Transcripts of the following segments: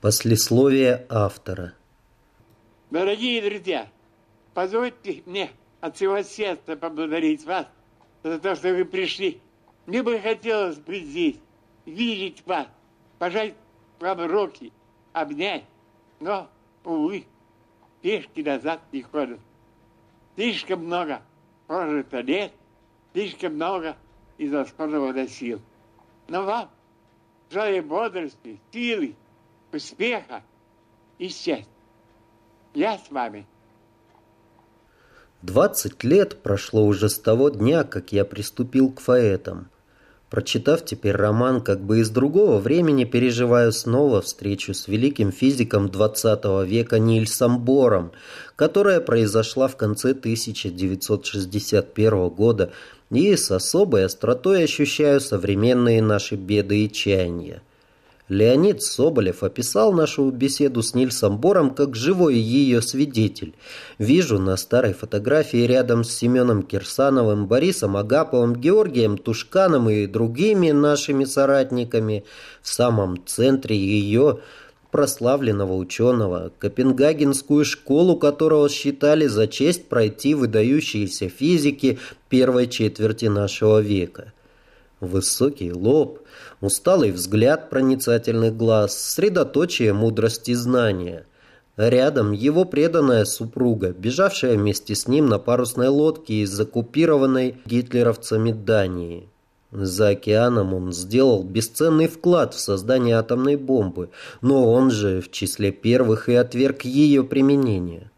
Послесловие автора Дорогие друзья, позвольте мне от всего сердца поблагодарить вас за то, что вы пришли. Мне бы хотелось быть здесь, видеть вас, пожать вам руки, обнять. Но, увы, пешки назад не ходят. Слишком много прожито лет, слишком много израсходовано сил. Но вам желаю бодрости, силы, успеха и счастья. Я с вами. Двадцать лет прошло уже с того дня, как я приступил к фаэтам. Прочитав теперь роман, как бы из другого времени переживаю снова встречу с великим физиком XX века Нильсом Бором, которая произошла в конце 1961 года, и с особой остротой ощущаю современные наши беды и чаяния. Леонид Соболев описал нашу беседу с Нильсом Бором как живой ее свидетель. Вижу на старой фотографии рядом с Семеном Кирсановым, Борисом Агаповым, Георгием Тушканом и другими нашими соратниками в самом центре ее прославленного ученого, Копенгагенскую школу которого считали за честь пройти выдающиеся физики первой четверти нашего века. Высокий лоб, усталый взгляд проницательных глаз, средоточие мудрости знания. Рядом его преданная супруга, бежавшая вместе с ним на парусной лодке из оккупированной гитлеровцами Дании. За океаном он сделал бесценный вклад в создание атомной бомбы, но он же в числе первых и отверг ее применение.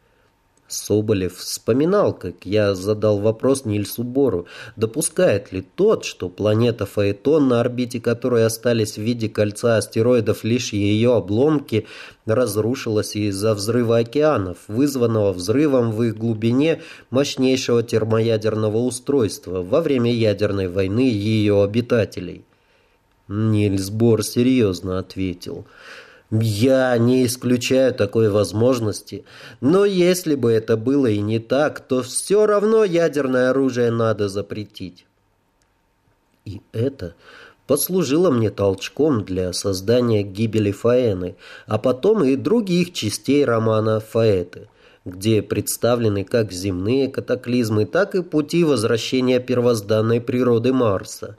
Соболев вспоминал, как я задал вопрос Нильсу Бору, допускает ли тот, что планета Фаэтон, на орбите которой остались в виде кольца астероидов лишь ее обломки, разрушилась из-за взрыва океанов, вызванного взрывом в их глубине мощнейшего термоядерного устройства во время ядерной войны ее обитателей. Нильс Бор серьезно ответил – я не исключаю такой возможности, но если бы это было и не так, то все равно ядерное оружие надо запретить. И это послужило мне толчком для создания гибели Фаэны, а потом и других частей романа Фаэты, где представлены как земные катаклизмы, так и пути возвращения первозданной природы Марса.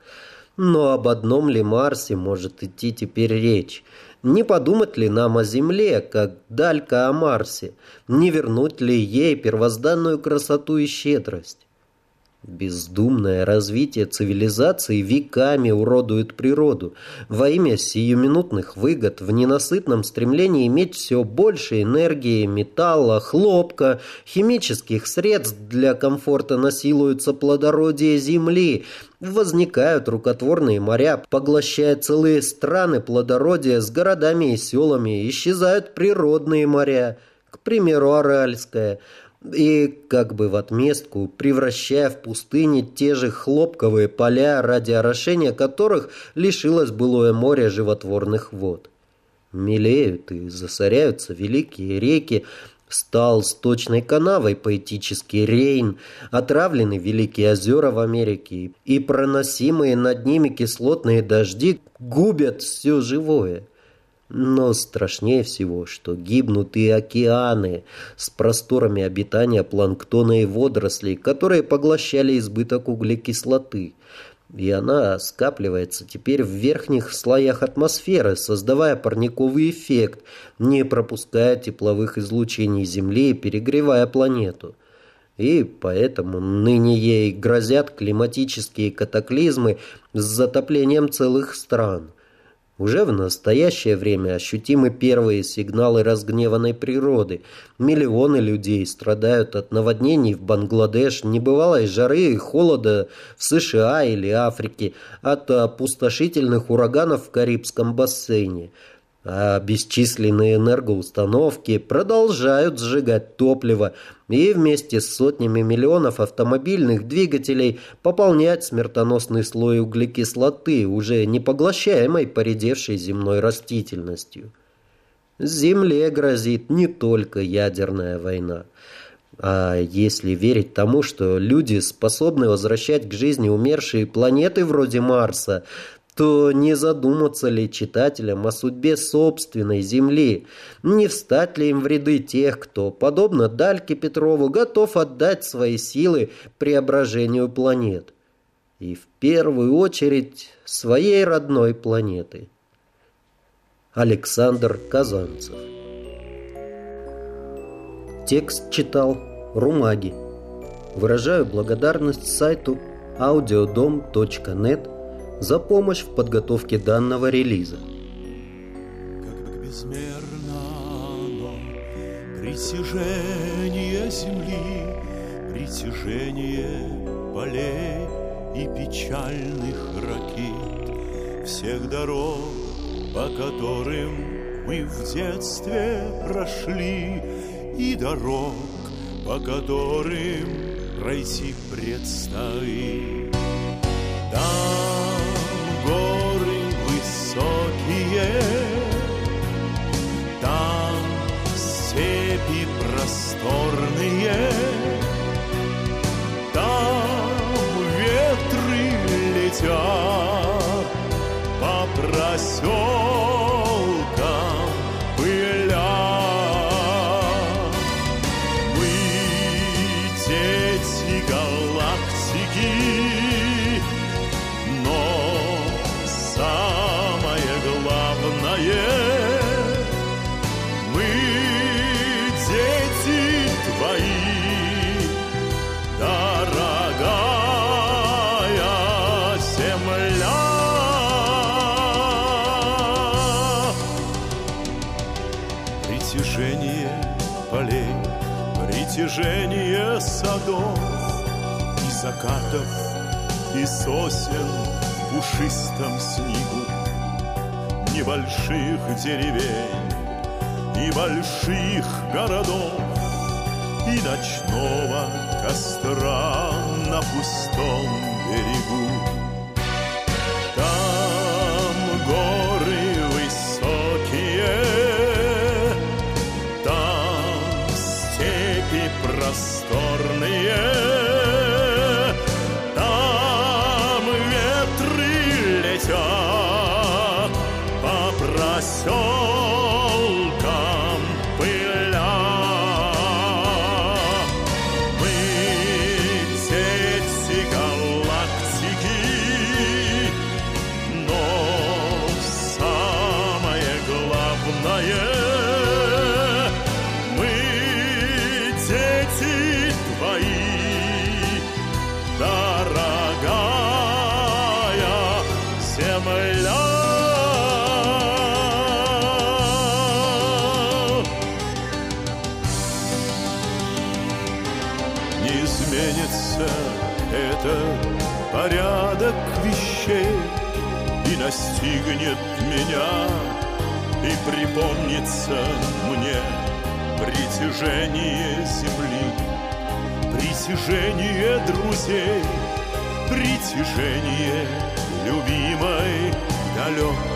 Но об одном ли Марсе может идти теперь речь? Не подумать ли нам о Земле, как далька о Марсе? Не вернуть ли ей первозданную красоту и щедрость? Бездумное развитие цивилизации веками уродует природу. Во имя сиюминутных выгод в ненасытном стремлении иметь все больше энергии, металла, хлопка, химических средств для комфорта насилуются плодородие земли, возникают рукотворные моря, поглощая целые страны плодородия с городами и селами, исчезают природные моря, к примеру, Аральское – и, как бы в отместку, превращая в пустыни те же хлопковые поля, ради орошения которых лишилось былое море животворных вод. Мелеют и засоряются великие реки, стал сточной канавой поэтический Рейн, отравлены великие озера в Америке, и проносимые над ними кислотные дожди губят все живое. Но страшнее всего, что гибнут и океаны с просторами обитания планктона и водорослей, которые поглощали избыток углекислоты. И она скапливается теперь в верхних слоях атмосферы, создавая парниковый эффект, не пропуская тепловых излучений Земли и перегревая планету. И поэтому ныне ей грозят климатические катаклизмы с затоплением целых стран – уже в настоящее время ощутимы первые сигналы разгневанной природы. Миллионы людей страдают от наводнений в Бангладеш, небывалой жары и холода в США или Африке, от опустошительных ураганов в Карибском бассейне – а бесчисленные энергоустановки продолжают сжигать топливо и вместе с сотнями миллионов автомобильных двигателей пополнять смертоносный слой углекислоты, уже не поглощаемой поредевшей земной растительностью. Земле грозит не только ядерная война. А если верить тому, что люди способны возвращать к жизни умершие планеты вроде Марса, то не задуматься ли читателям о судьбе собственной земли, не встать ли им в ряды тех, кто, подобно Дальке Петрову, готов отдать свои силы преображению планет. И в первую очередь своей родной планеты. Александр Казанцев Текст читал Румаги. Выражаю благодарность сайту audiodom.net за помощь в подготовке данного релиза. Как безмерно оно, притяжение земли, притяжение полей и печальных ракет, всех дорог, по которым мы в детстве прошли, и дорог, по которым пройти предстоит. Там просторные, там ветры летят по проселкам. Движение садов И закатов, и сосен в пушистом снегу. Небольших деревень и больших городов И ночного костра на пустом берегу порядок вещей И настигнет меня, и припомнится мне Притяжение земли, притяжение друзей, Притяжение любимой окне.